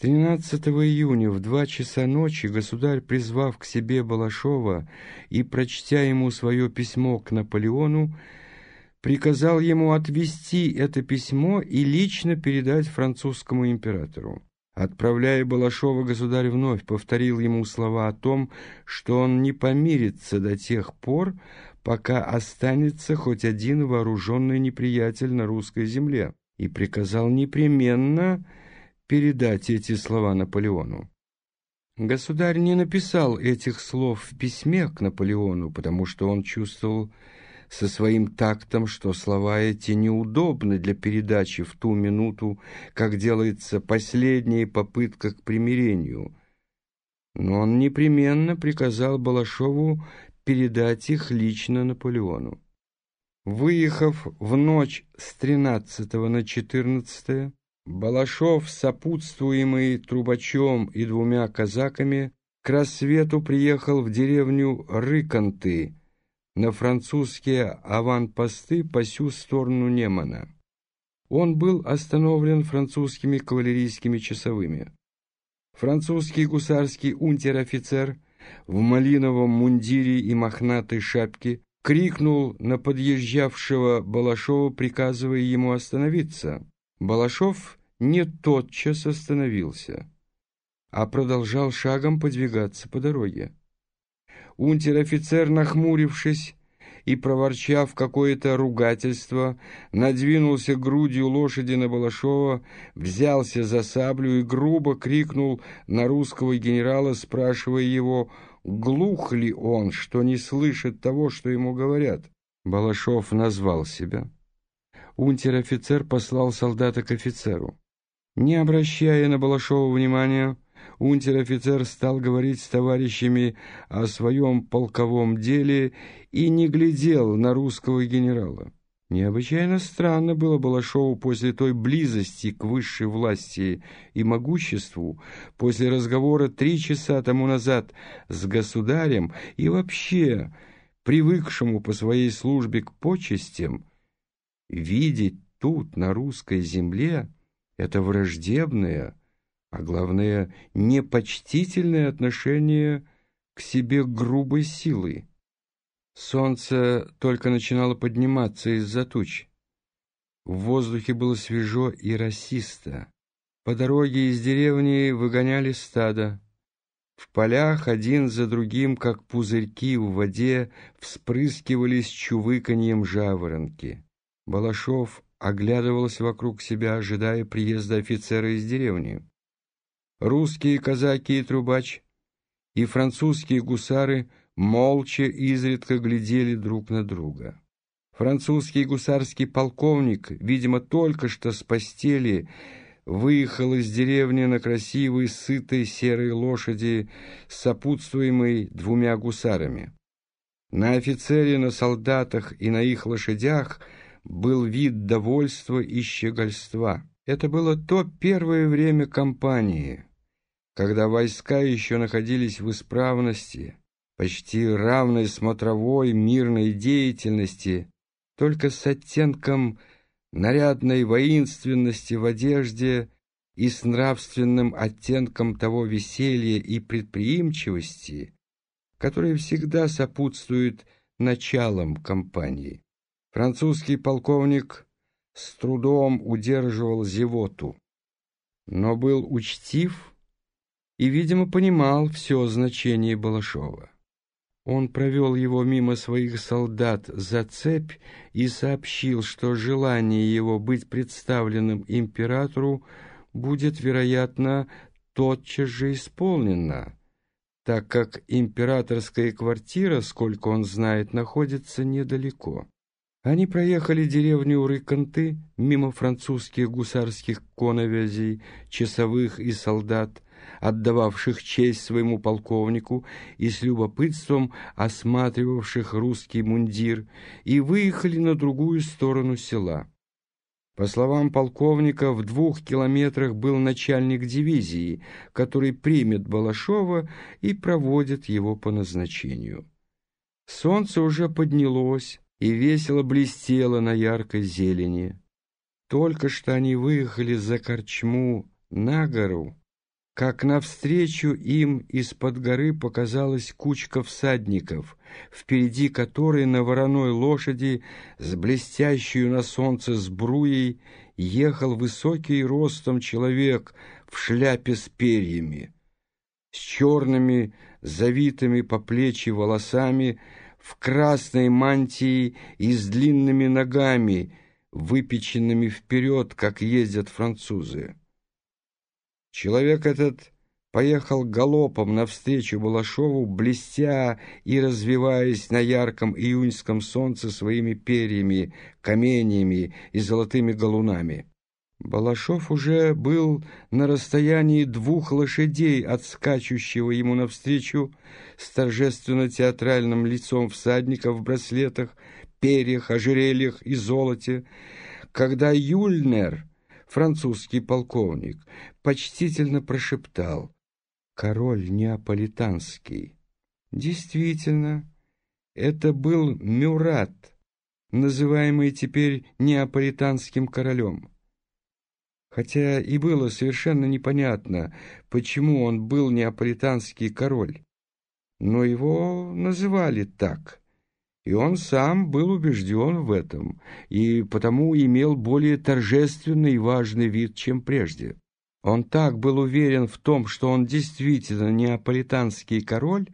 13 июня в два часа ночи государь, призвав к себе Балашова и прочтя ему свое письмо к Наполеону, приказал ему отвести это письмо и лично передать французскому императору. Отправляя Балашова, государь вновь повторил ему слова о том, что он не помирится до тех пор, пока останется хоть один вооруженный неприятель на русской земле, и приказал непременно передать эти слова Наполеону. Государь не написал этих слов в письме к Наполеону, потому что он чувствовал со своим тактом, что слова эти неудобны для передачи в ту минуту, как делается последняя попытка к примирению. Но он непременно приказал Балашову передать их лично Наполеону. Выехав в ночь с 13 на 14 Балашов, сопутствуемый трубачом и двумя казаками, к рассвету приехал в деревню Рыканты на французские аванпосты по сю сторону Немана. Он был остановлен французскими кавалерийскими часовыми. Французский гусарский унтер-офицер в малиновом мундире и мохнатой шапке крикнул на подъезжавшего Балашова, приказывая ему остановиться. Балашов не тотчас остановился, а продолжал шагом подвигаться по дороге. Унтер-офицер, нахмурившись и проворчав какое-то ругательство, надвинулся грудью лошади на Балашова, взялся за саблю и грубо крикнул на русского генерала, спрашивая его, глух ли он, что не слышит того, что ему говорят. Балашов назвал себя. Унтер-офицер послал солдата к офицеру. Не обращая на Балашова внимания, унтер-офицер стал говорить с товарищами о своем полковом деле и не глядел на русского генерала. Необычайно странно было Балашову после той близости к высшей власти и могуществу, после разговора три часа тому назад с государем и вообще привыкшему по своей службе к почестям, видеть тут, на русской земле, это враждебное, а главное, непочтительное отношение к себе грубой силы. Солнце только начинало подниматься из-за туч. В воздухе было свежо и расисто. По дороге из деревни выгоняли стадо. В полях один за другим, как пузырьки в воде, вспрыскивались чувыканьем жаворонки. Балашов оглядывался вокруг себя, ожидая приезда офицера из деревни. Русские казаки и трубач и французские гусары молча изредка глядели друг на друга. Французский гусарский полковник, видимо, только что с постели, выехал из деревни на красивой, сытой серой лошади, сопутствуемой двумя гусарами. На офицере, на солдатах и на их лошадях – был вид довольства и щегольства. Это было то первое время кампании, когда войска еще находились в исправности, почти равной смотровой мирной деятельности, только с оттенком нарядной воинственности в одежде и с нравственным оттенком того веселья и предприимчивости, которые всегда сопутствуют началам кампании. Французский полковник с трудом удерживал зевоту, но был учтив и, видимо, понимал все значение Балашова. Он провел его мимо своих солдат за цепь и сообщил, что желание его быть представленным императору будет, вероятно, тотчас же исполнено, так как императорская квартира, сколько он знает, находится недалеко. Они проехали деревню Рыканты мимо французских гусарских коновязей, часовых и солдат, отдававших честь своему полковнику и с любопытством осматривавших русский мундир, и выехали на другую сторону села. По словам полковника, в двух километрах был начальник дивизии, который примет Балашова и проводит его по назначению. Солнце уже поднялось, и весело блестела на яркой зелени. Только что они выехали за корчму на гору, как навстречу им из-под горы показалась кучка всадников, впереди которой на вороной лошади с блестящей на солнце сбруей ехал высокий ростом человек в шляпе с перьями, с черными, завитыми по плечи волосами, в красной мантии и с длинными ногами, выпеченными вперед, как ездят французы. Человек этот поехал галопом навстречу Балашову, блестя и развиваясь на ярком июньском солнце своими перьями, каменьями и золотыми галунами. Балашов уже был на расстоянии двух лошадей от скачущего ему навстречу с торжественно-театральным лицом всадника в браслетах, перьях, ожерельях и золоте, когда Юльнер, французский полковник, почтительно прошептал «Король неаполитанский». Действительно, это был Мюрат, называемый теперь неаполитанским королем. Хотя и было совершенно непонятно, почему он был неаполитанский король. Но его называли так, и он сам был убежден в этом, и потому имел более торжественный и важный вид, чем прежде. Он так был уверен в том, что он действительно неаполитанский король,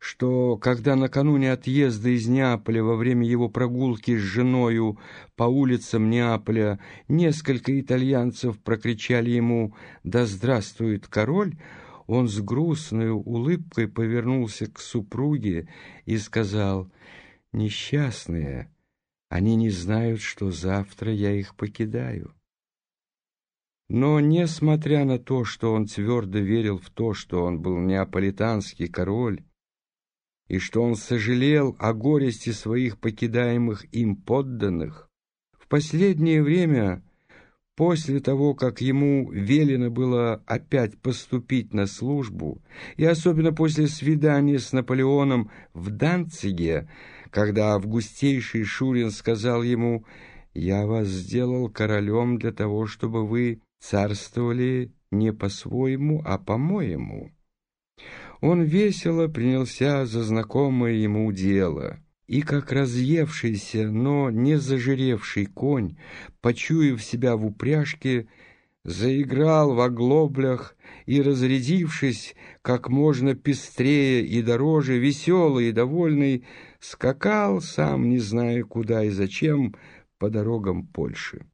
что, когда накануне отъезда из Неаполя во время его прогулки с женою по улицам Неаполя несколько итальянцев прокричали ему «Да здравствует король!», он с грустной улыбкой повернулся к супруге и сказал «Несчастные, они не знают, что завтра я их покидаю». Но, несмотря на то, что он твердо верил в то, что он был неаполитанский король, и что он сожалел о горести своих покидаемых им подданных, в последнее время, после того, как ему велено было опять поступить на службу, и особенно после свидания с Наполеоном в Данциге, когда августейший Шурин сказал ему «Я вас сделал королем для того, чтобы вы царствовали не по-своему, а по-моему. Он весело принялся за знакомое ему дело, и как разъевшийся, но не зажиревший конь, почуяв себя в упряжке, заиграл в оглоблях и, разрядившись как можно пестрее и дороже, веселый и довольный, скакал, сам не зная куда и зачем, по дорогам Польши.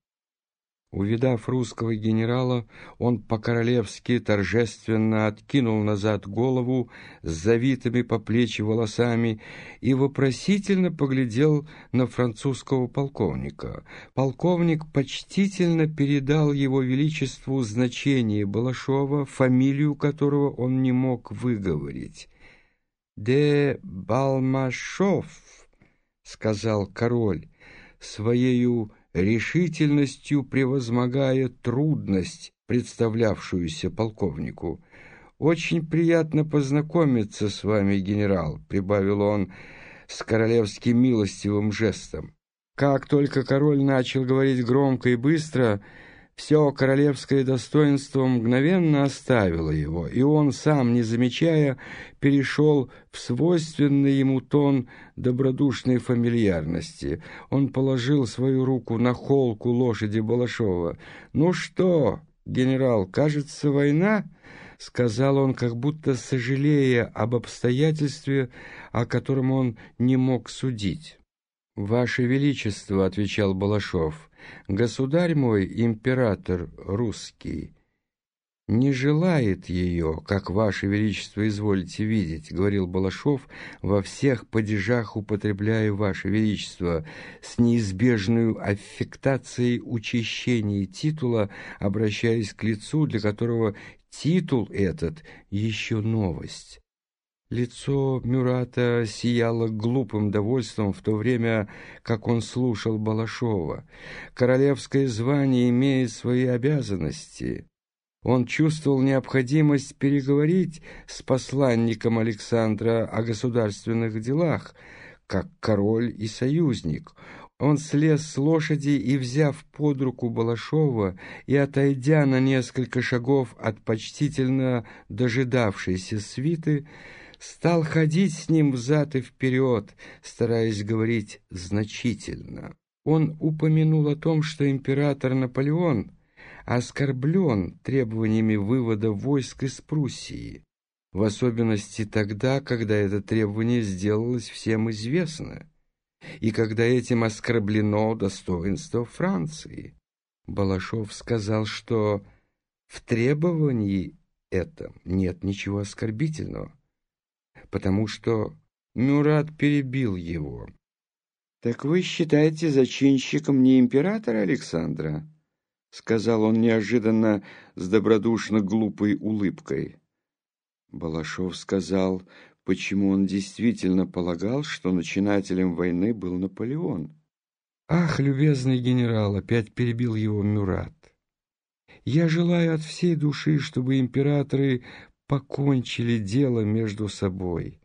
Увидав русского генерала, он по-королевски торжественно откинул назад голову с завитыми по плечи волосами и вопросительно поглядел на французского полковника. Полковник почтительно передал его величеству значение Балашова, фамилию которого он не мог выговорить. «Де Балмашов», — сказал король, своею решительностью превозмогая трудность, представлявшуюся полковнику. «Очень приятно познакомиться с вами, генерал», — прибавил он с королевским милостивым жестом. Как только король начал говорить громко и быстро, все королевское достоинство мгновенно оставило его, и он, сам не замечая, перешел в свойственный ему тон добродушной фамильярности. Он положил свою руку на холку лошади Балашова. «Ну что, генерал, кажется, война?» — сказал он, как будто сожалея об обстоятельстве, о котором он не мог судить. «Ваше Величество», — отвечал Балашов, — «государь мой, император русский, не желает ее, как Ваше Величество изволите видеть», — говорил Балашов, во всех падежах употребляя Ваше Величество, с неизбежной аффектацией учащения титула, обращаясь к лицу, для которого титул этот еще новость. Лицо Мюрата сияло глупым довольством в то время, как он слушал Балашова. Королевское звание имеет свои обязанности. Он чувствовал необходимость переговорить с посланником Александра о государственных делах, как король и союзник. Он слез с лошади и, взяв под руку Балашова и отойдя на несколько шагов от почтительно дожидавшейся свиты, стал ходить с ним взад и вперед, стараясь говорить значительно. Он упомянул о том, что император Наполеон оскорблен требованиями вывода войск из Пруссии, в особенности тогда, когда это требование сделалось всем известно, и когда этим оскорблено достоинство Франции. Балашов сказал, что в требовании этом нет ничего оскорбительного, потому что Мюрат перебил его. «Так вы считаете зачинщиком не императора Александра?» — сказал он неожиданно с добродушно глупой улыбкой. Балашов сказал, почему он действительно полагал, что начинателем войны был Наполеон. «Ах, любезный генерал!» — опять перебил его Мюрат. «Я желаю от всей души, чтобы императоры покончили дело между собой,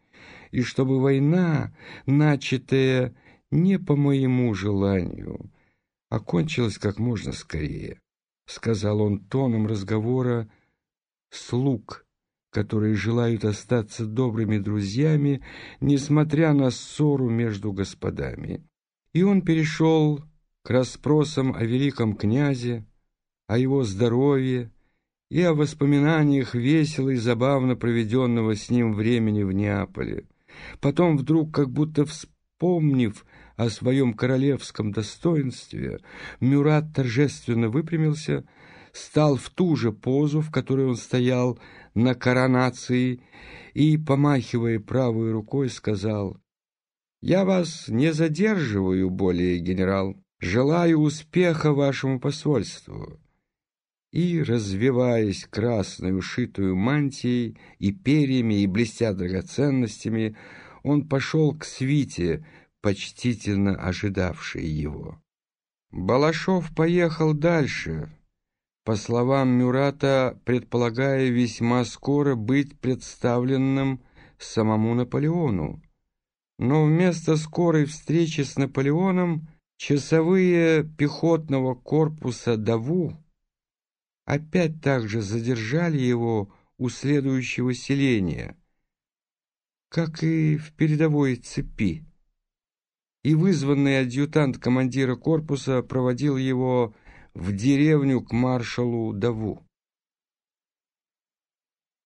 и чтобы война, начатая не по моему желанию, окончилась как можно скорее», — сказал он тоном разговора слуг которые желают остаться добрыми друзьями, несмотря на ссору между господами. И он перешел к расспросам о великом князе, о его здоровье и о воспоминаниях весело и забавно проведенного с ним времени в Неаполе. Потом вдруг, как будто вспомнив о своем королевском достоинстве, Мюрат торжественно выпрямился, стал в ту же позу, в которой он стоял на коронации, и, помахивая правой рукой, сказал, «Я вас не задерживаю более, генерал. Желаю успеха вашему посольству». И, развиваясь красной ушитую мантией и перьями, и блестя драгоценностями, он пошел к свите, почтительно ожидавшей его. Балашов поехал дальше, по словам Мюрата, предполагая весьма скоро быть представленным самому Наполеону. Но вместо скорой встречи с Наполеоном часовые пехотного корпуса Даву опять также задержали его у следующего селения, как и в передовой цепи. И вызванный адъютант командира корпуса проводил его в деревню к маршалу Даву.